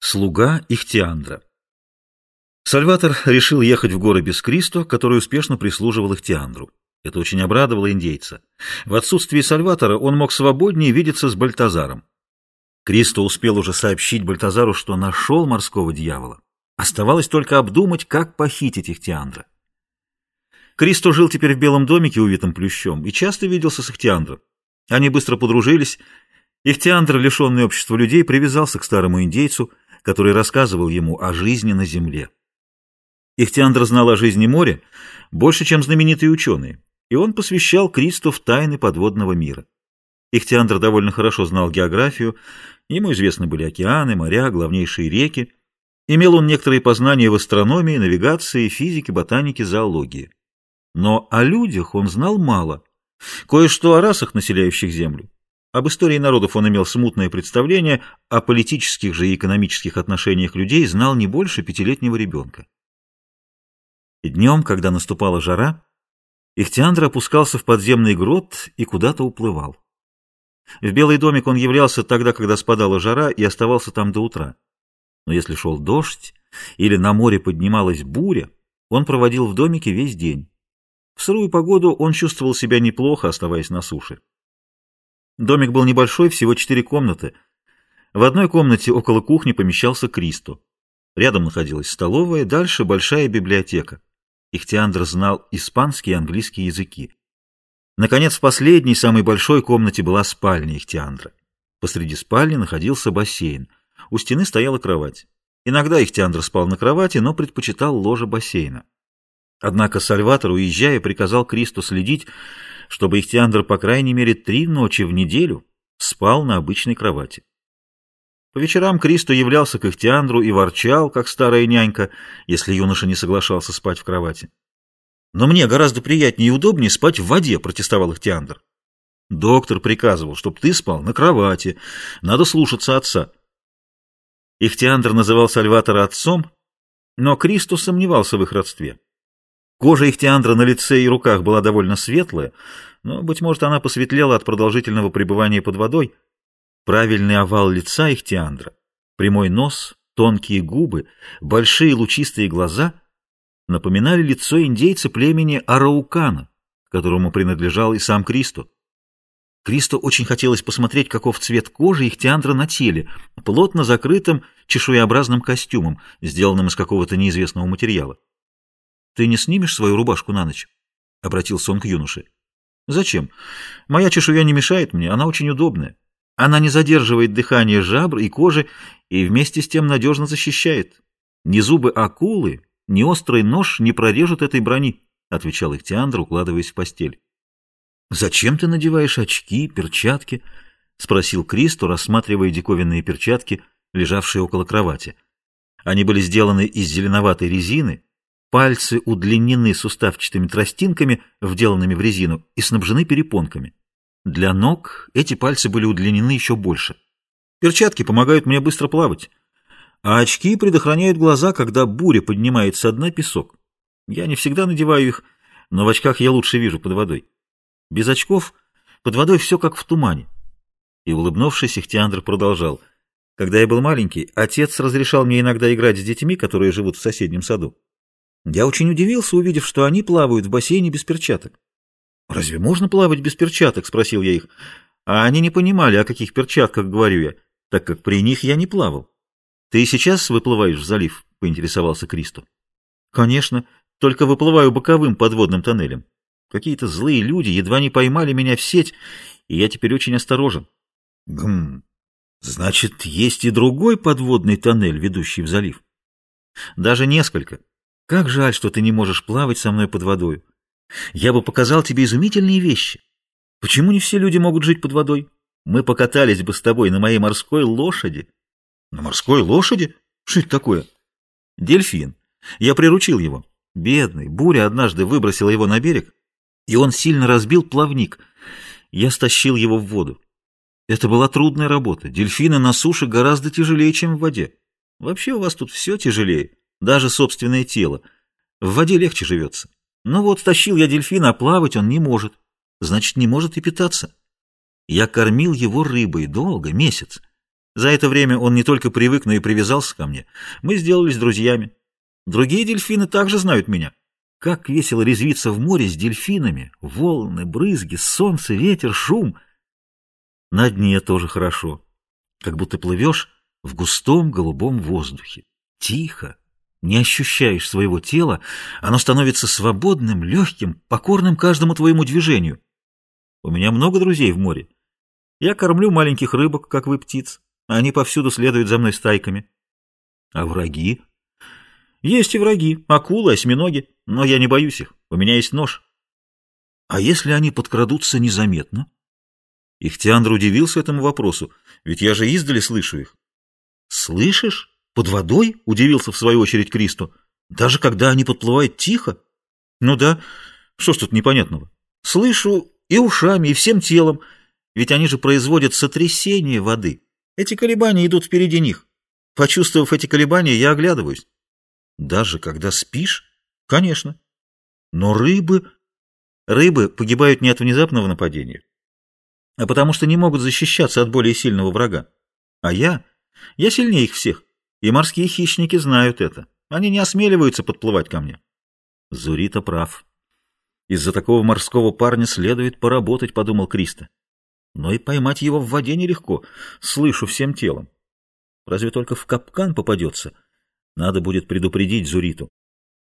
Слуга Ихтиандра. Сальватор решил ехать в горы без Кристо, который успешно прислуживал Ихтиандру. Это очень обрадовало индейца. В отсутствие Сальватора он мог свободнее видеться с Бальтазаром. Кристо успел уже сообщить Бальтазару, что нашел морского дьявола. Оставалось только обдумать, как похитить Ихтиандра. Кристо жил теперь в белом домике, увитом плющом, и часто виделся с Ихтиандром. Они быстро подружились. Ихтиандр, лишенный общества людей, привязался к старому индейцу – который рассказывал ему о жизни на Земле. Ихтиандр знал о жизни моря больше, чем знаменитые ученые, и он посвящал Кристу в тайны подводного мира. Ихтиандр довольно хорошо знал географию, ему известны были океаны, моря, главнейшие реки. Имел он некоторые познания в астрономии, навигации, физике, ботанике, зоологии. Но о людях он знал мало. Кое-что о расах, населяющих Землю, об истории народов он имел смутное представление, о политических же и экономических отношениях людей знал не больше пятилетнего ребенка. Днем, когда наступала жара, Ихтиандр опускался в подземный грот и куда-то уплывал. В Белый домик он являлся тогда, когда спадала жара, и оставался там до утра. Но если шел дождь или на море поднималась буря, он проводил в домике весь день. В сырую погоду он чувствовал себя неплохо, оставаясь на суше. Домик был небольшой, всего четыре комнаты. В одной комнате около кухни помещался Кристо. Рядом находилась столовая, дальше большая библиотека. Ихтиандр знал испанский и английский языки. Наконец, в последней, самой большой комнате была спальня Ихтиандра. Посреди спальни находился бассейн. У стены стояла кровать. Иногда Ихтиандр спал на кровати, но предпочитал ложе бассейна. Однако Сальватор, уезжая, приказал Кристу следить, чтобы Ихтиандр по крайней мере три ночи в неделю спал на обычной кровати. По вечерам Кристо являлся к Ихтиандру и ворчал, как старая нянька, если юноша не соглашался спать в кровати. «Но мне гораздо приятнее и удобнее спать в воде», — протестовал Ихтиандр. «Доктор приказывал, чтобы ты спал на кровати. Надо слушаться отца». Ихтиандр называл Сальватора отцом, но Кристо сомневался в их родстве. Кожа Ихтиандра на лице и руках была довольно светлая, но, быть может, она посветлела от продолжительного пребывания под водой. Правильный овал лица Ихтиандра, прямой нос, тонкие губы, большие лучистые глаза напоминали лицо индейца племени Араукана, которому принадлежал и сам Кристо. Кристо очень хотелось посмотреть, каков цвет кожи Ихтиандра на теле, плотно закрытым чешуеобразным костюмом, сделанным из какого-то неизвестного материала. «Ты не снимешь свою рубашку на ночь?» — обратился он к юноше. «Зачем? Моя чешуя не мешает мне, она очень удобная. Она не задерживает дыхание жабр и кожи и вместе с тем надежно защищает. Ни зубы акулы, ни острый нож не прорежут этой брони», — отвечал Ихтиандр, укладываясь в постель. «Зачем ты надеваешь очки, перчатки?» — спросил Кристо, рассматривая диковинные перчатки, лежавшие около кровати. Они были сделаны из зеленоватой резины, Пальцы удлинены суставчатыми тростинками, вделанными в резину, и снабжены перепонками. Для ног эти пальцы были удлинены еще больше. Перчатки помогают мне быстро плавать, а очки предохраняют глаза, когда буря поднимает со дна песок. Я не всегда надеваю их, но в очках я лучше вижу под водой. Без очков под водой все как в тумане. И, улыбнувшись, Ихтиандр продолжал. Когда я был маленький, отец разрешал мне иногда играть с детьми, которые живут в соседнем саду. Я очень удивился, увидев, что они плавают в бассейне без перчаток. «Разве можно плавать без перчаток?» — спросил я их. А они не понимали, о каких перчатках говорю я, так как при них я не плавал. «Ты сейчас выплываешь в залив?» — поинтересовался Кристо. «Конечно, только выплываю боковым подводным тоннелем. Какие-то злые люди едва не поймали меня в сеть, и я теперь очень осторожен». «Гм, значит, есть и другой подводный тоннель, ведущий в залив?» «Даже несколько». Как жаль, что ты не можешь плавать со мной под водой. Я бы показал тебе изумительные вещи. Почему не все люди могут жить под водой? Мы покатались бы с тобой на моей морской лошади. На морской лошади? Что это такое? Дельфин. Я приручил его. Бедный. Буря однажды выбросила его на берег, и он сильно разбил плавник. Я стащил его в воду. Это была трудная работа. Дельфины на суше гораздо тяжелее, чем в воде. Вообще у вас тут все тяжелее даже собственное тело. В воде легче живется. Ну вот, тащил я дельфина, а плавать он не может. Значит, не может и питаться. Я кормил его рыбой долго, месяц. За это время он не только привык, но и привязался ко мне. Мы сделались друзьями. Другие дельфины также знают меня. Как весело резвиться в море с дельфинами. Волны, брызги, солнце, ветер, шум. На дне тоже хорошо. Как будто плывешь в густом голубом воздухе. Тихо. Не ощущаешь своего тела. Оно становится свободным, легким, покорным каждому твоему движению. У меня много друзей в море. Я кормлю маленьких рыбок, как вы птиц. Они повсюду следуют за мной стайками. А враги? Есть и враги, акулы, осьминоги, но я не боюсь их, у меня есть нож. А если они подкрадутся незаметно? Ихтиандр удивился этому вопросу, ведь я же издали слышу их. Слышишь? Под водой? Удивился в свою очередь Кристо. Даже когда они подплывают тихо? Ну да, что ж тут непонятного? Слышу и ушами, и всем телом, ведь они же производят сотрясение воды. Эти колебания идут впереди них. Почувствовав эти колебания, я оглядываюсь. Даже когда спишь? Конечно. Но рыбы... Рыбы погибают не от внезапного нападения, а потому что не могут защищаться от более сильного врага. А я... Я сильнее их всех. И морские хищники знают это. Они не осмеливаются подплывать ко мне. Зурита прав. Из-за такого морского парня следует поработать, подумал Криста. Но и поймать его в воде нелегко. Слышу всем телом. Разве только в капкан попадется. Надо будет предупредить Зуриту.